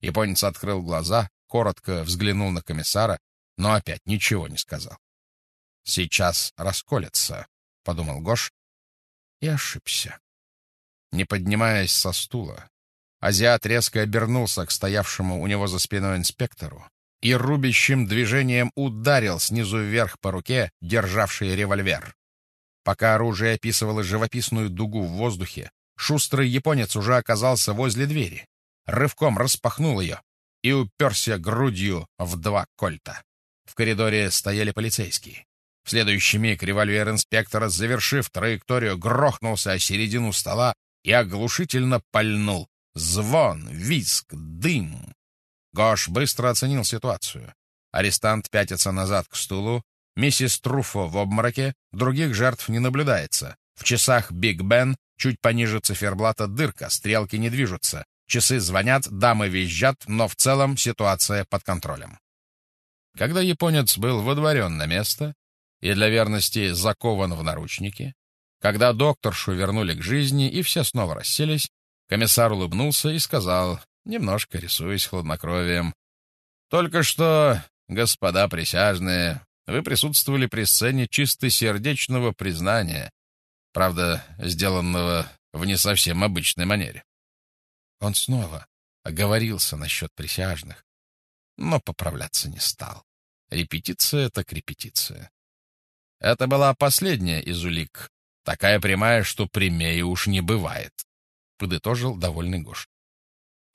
Японец открыл глаза, коротко взглянул на комиссара, но опять ничего не сказал. «Сейчас расколется», — подумал Гош, и ошибся. Не поднимаясь со стула, азиат резко обернулся к стоявшему у него за спиной инспектору и рубящим движением ударил снизу вверх по руке, державший револьвер. Пока оружие описывало живописную дугу в воздухе, шустрый японец уже оказался возле двери, рывком распахнул ее и уперся грудью в два кольта. В коридоре стояли полицейские. В следующий миг револьвер инспектора, завершив траекторию, грохнулся о середину стола и оглушительно пальнул. Звон, виск, дым. Гош быстро оценил ситуацию. Арестант пятится назад к стулу. Миссис Труфо в обмороке. Других жертв не наблюдается. В часах Биг Бен чуть пониже циферблата дырка, стрелки не движутся. Часы звонят, дамы визжат, но в целом ситуация под контролем. Когда японец был водворен на место и для верности закован в наручники, когда докторшу вернули к жизни и все снова расселись, комиссар улыбнулся и сказал, немножко рисуясь хладнокровием, «Только что, господа присяжные, вы присутствовали при сцене чистосердечного признания, правда, сделанного в не совсем обычной манере». Он снова оговорился насчет присяжных, но поправляться не стал. Репетиция так репетиция. Это была последняя из улик, такая прямая, что прямее уж не бывает, — подытожил довольный Гош.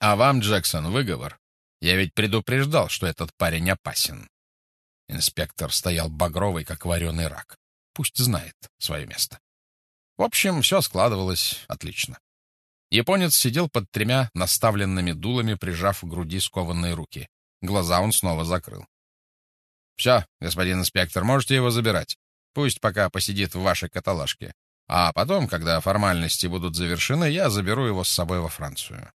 А вам, Джексон, выговор. Я ведь предупреждал, что этот парень опасен. Инспектор стоял багровый, как вареный рак. Пусть знает свое место. В общем, все складывалось отлично. Японец сидел под тремя наставленными дулами, прижав к груди скованные руки. Глаза он снова закрыл. «Все, господин инспектор, можете его забирать. Пусть пока посидит в вашей каталажке. А потом, когда формальности будут завершены, я заберу его с собой во Францию.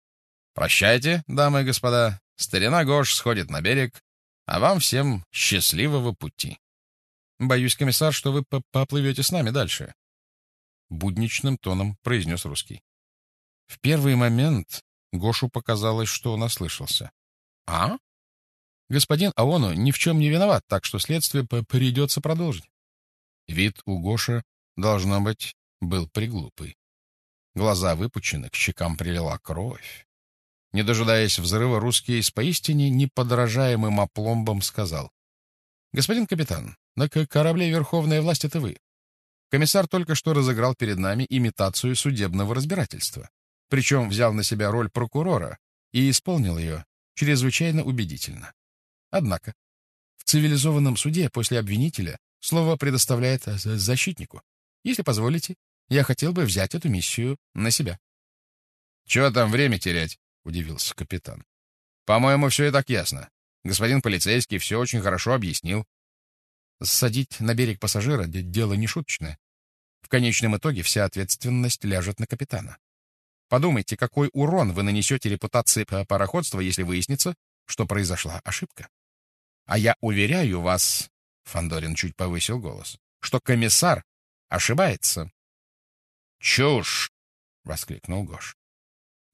Прощайте, дамы и господа. Старина Гош сходит на берег, а вам всем счастливого пути. Боюсь, комиссар, что вы поплывете с нами дальше. Будничным тоном произнес русский. В первый момент Гошу показалось, что он ослышался. «А?» Господин Аону ни в чем не виноват, так что следствие придется продолжить. Вид у Гоши, должно быть, был приглупый. Глаза выпучены, к щекам прилила кровь. Не дожидаясь взрыва, русский с поистине неподражаемым опломбом сказал. — Господин капитан, на корабле Верховная власть — это вы. Комиссар только что разыграл перед нами имитацию судебного разбирательства. Причем взял на себя роль прокурора и исполнил ее чрезвычайно убедительно. Однако в цивилизованном суде после обвинителя слово предоставляет защитнику. Если позволите, я хотел бы взять эту миссию на себя. — Чего там время терять? — удивился капитан. — По-моему, все и так ясно. Господин полицейский все очень хорошо объяснил. Садить на берег пассажира — дело не шуточное. В конечном итоге вся ответственность ляжет на капитана. Подумайте, какой урон вы нанесете репутации пароходства, если выяснится, что произошла ошибка. А я уверяю вас, — Фандорин чуть повысил голос, — что комиссар ошибается. «Чушь!» — воскликнул Гош.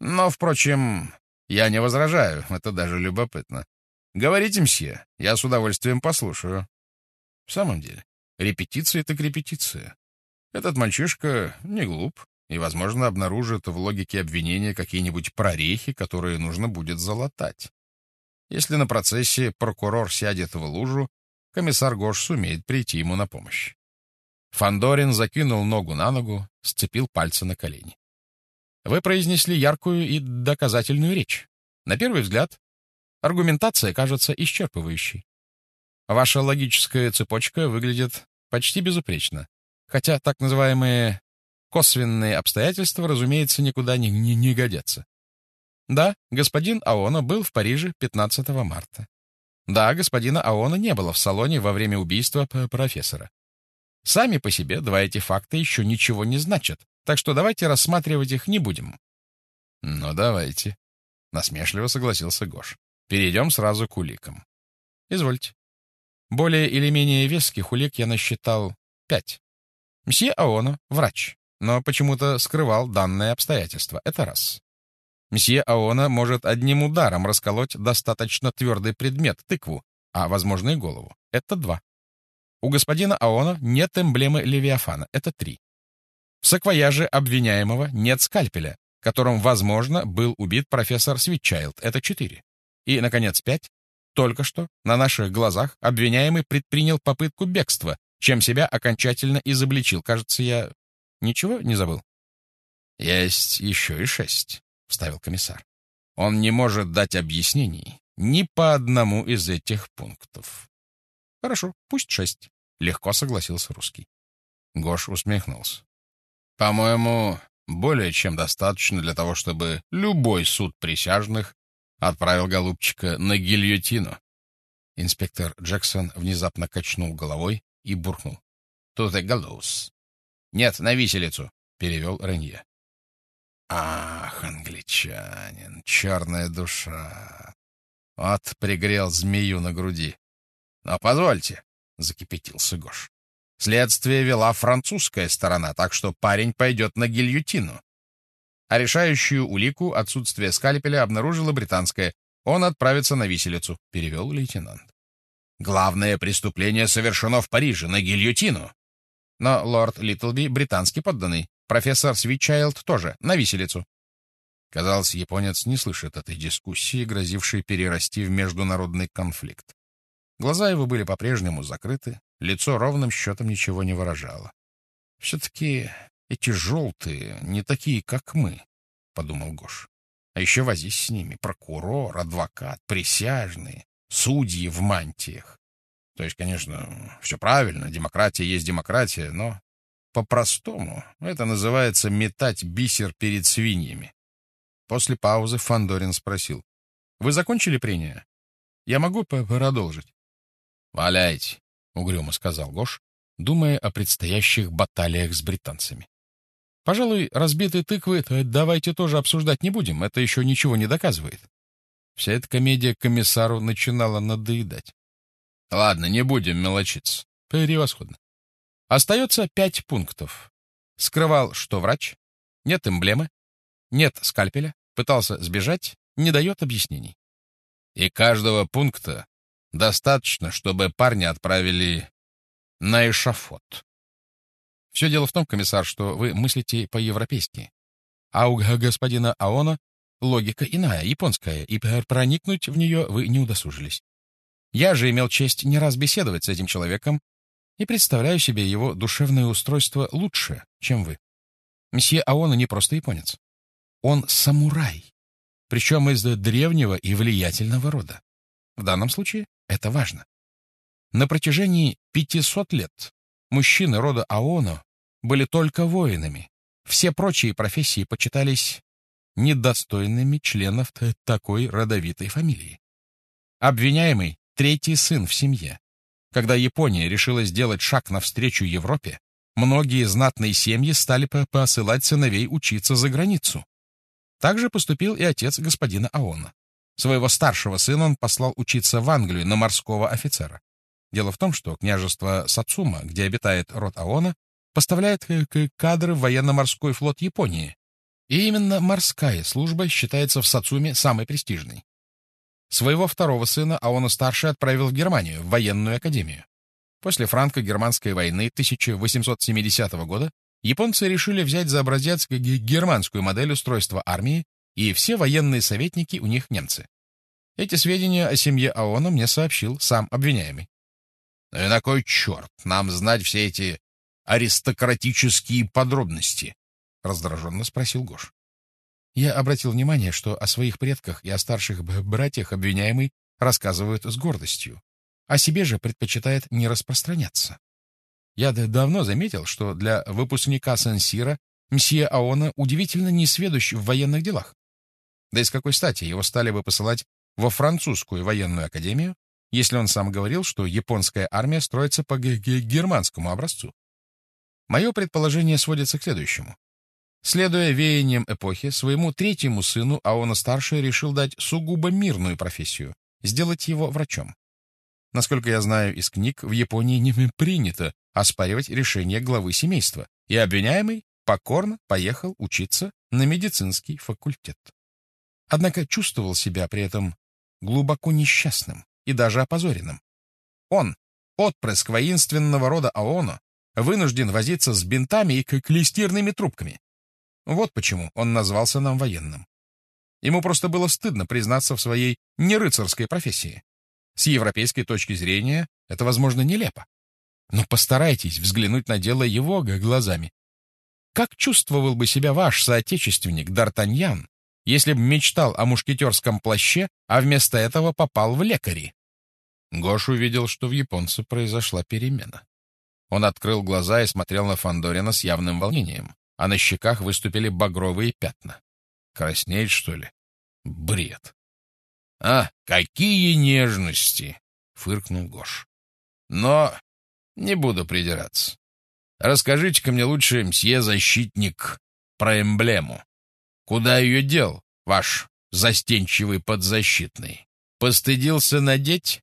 «Но, впрочем, я не возражаю, это даже любопытно. Говорите, мсье, я с удовольствием послушаю». В самом деле, репетиция — так репетиция. Этот мальчишка не глуп и, возможно, обнаружит в логике обвинения какие-нибудь прорехи, которые нужно будет залатать. Если на процессе прокурор сядет в лужу, комиссар Гош сумеет прийти ему на помощь. Фандорин закинул ногу на ногу, сцепил пальцы на колени. Вы произнесли яркую и доказательную речь. На первый взгляд, аргументация кажется исчерпывающей. Ваша логическая цепочка выглядит почти безупречно, хотя так называемые косвенные обстоятельства, разумеется, никуда не, не, не годятся. Да, господин Аона был в Париже 15 марта. Да, господина Аона не было в салоне во время убийства профессора. Сами по себе два эти факта еще ничего не значат, так что давайте рассматривать их не будем. — Ну, давайте, — насмешливо согласился Гош. — Перейдем сразу к уликам. — Извольте. Более или менее веских улик я насчитал пять. Мсье Аона — врач, но почему-то скрывал данное обстоятельство. Это раз. Мсье Аона может одним ударом расколоть достаточно твердый предмет, тыкву, а, возможно, и голову. Это два. У господина Аона нет эмблемы Левиафана. Это три. В саквояже обвиняемого нет скальпеля, которым, возможно, был убит профессор Свитчайлд. Это четыре. И, наконец, пять. Только что на наших глазах обвиняемый предпринял попытку бегства, чем себя окончательно изобличил. Кажется, я ничего не забыл. Есть еще и шесть, — вставил комиссар. Он не может дать объяснений ни по одному из этих пунктов. Хорошо, пусть шесть, — легко согласился русский. Гош усмехнулся. По-моему, более чем достаточно для того, чтобы любой суд присяжных отправил голубчика на гильотину. Инспектор Джексон внезапно качнул головой и буркнул. «Тут и галоус». «Нет, на виселицу», — перевел Ренье. «Ах, англичанин, черная душа!» Вот пригрел змею на груди. «Но позвольте», — закипятился Гош. «Следствие вела французская сторона, так что парень пойдет на гильотину а решающую улику отсутствие скальпеля обнаружила британская. Он отправится на виселицу, — перевел лейтенант. Главное преступление совершено в Париже, на гильотину. Но лорд Литлби британский подданный, профессор Свитчайлд тоже, на виселицу. Казалось, японец не слышит этой дискуссии, грозившей перерасти в международный конфликт. Глаза его были по-прежнему закрыты, лицо ровным счетом ничего не выражало. Все-таки эти желтые не такие, как мы, — подумал Гош. А еще возись с ними прокурор, адвокат, присяжные, судьи в мантиях. То есть, конечно, все правильно, демократия есть демократия, но по-простому это называется метать бисер перед свиньями. После паузы Фандорин спросил. — Вы закончили прения? Я могу продолжить? — Валяйте, — угрюмо сказал Гош, думая о предстоящих баталиях с британцами. Пожалуй, разбитые тыквы давайте тоже обсуждать не будем, это еще ничего не доказывает. Вся эта комедия комиссару начинала надоедать. Ладно, не будем мелочиться. Превосходно. Остается пять пунктов. Скрывал, что врач, нет эмблемы, нет скальпеля, пытался сбежать, не дает объяснений. И каждого пункта достаточно, чтобы парня отправили на эшафот. Все дело в том, комиссар, что вы мыслите по-европейски. А у господина Аона логика иная, японская, и проникнуть в нее вы не удосужились. Я же имел честь не раз беседовать с этим человеком и представляю себе его душевное устройство лучше, чем вы. Месье Аона не просто японец. Он самурай, причем из древнего и влиятельного рода. В данном случае это важно. На протяжении 500 лет Мужчины рода Аоно были только воинами. Все прочие профессии почитались недостойными членов такой родовитой фамилии. Обвиняемый — третий сын в семье. Когда Япония решила сделать шаг навстречу Европе, многие знатные семьи стали посылать сыновей учиться за границу. Так же поступил и отец господина Аона. Своего старшего сына он послал учиться в Англию на морского офицера. Дело в том, что княжество Сацума, где обитает род Аона, поставляет кадры в военно-морской флот Японии. И именно морская служба считается в Сацуме самой престижной. Своего второго сына Аона-старший отправил в Германию, в военную академию. После франко-германской войны 1870 года японцы решили взять за образец германскую модель устройства армии, и все военные советники у них немцы. Эти сведения о семье Аона мне сообщил сам обвиняемый. Ну и на кой черт нам знать все эти аристократические подробности? — раздраженно спросил Гош. Я обратил внимание, что о своих предках и о старших братьях обвиняемый рассказывают с гордостью, о себе же предпочитает не распространяться. Я давно заметил, что для выпускника Сенсира мсье Аона удивительно несведущ в военных делах. Да и с какой стати его стали бы посылать во французскую военную академию, если он сам говорил, что японская армия строится по германскому образцу. Мое предположение сводится к следующему. Следуя веяниям эпохи, своему третьему сыну Аона-старший решил дать сугубо мирную профессию — сделать его врачом. Насколько я знаю из книг, в Японии не принято оспаривать решение главы семейства, и обвиняемый покорно поехал учиться на медицинский факультет. однако чувствовал себя при этом глубоко несчастным и даже опозоренным. Он, отпрыск воинственного рода Аоно, вынужден возиться с бинтами и клестирными трубками. Вот почему он назвался нам военным. Ему просто было стыдно признаться в своей нерыцарской профессии. С европейской точки зрения это, возможно, нелепо. Но постарайтесь взглянуть на дело его глазами. Как чувствовал бы себя ваш соотечественник Д'Артаньян, если бы мечтал о мушкетерском плаще, а вместо этого попал в лекари? Гош увидел, что в японце произошла перемена. Он открыл глаза и смотрел на Фандорина с явным волнением, а на щеках выступили багровые пятна. Краснеет, что ли? Бред. — А, какие нежности! — фыркнул Гош. — Но не буду придираться. Расскажите-ка мне лучше, мсье защитник, про эмблему. Куда ее дел, ваш застенчивый подзащитный? Постыдился надеть?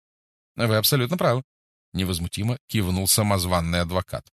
— Вы абсолютно правы, — невозмутимо кивнул самозванный адвокат.